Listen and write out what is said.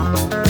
Bye.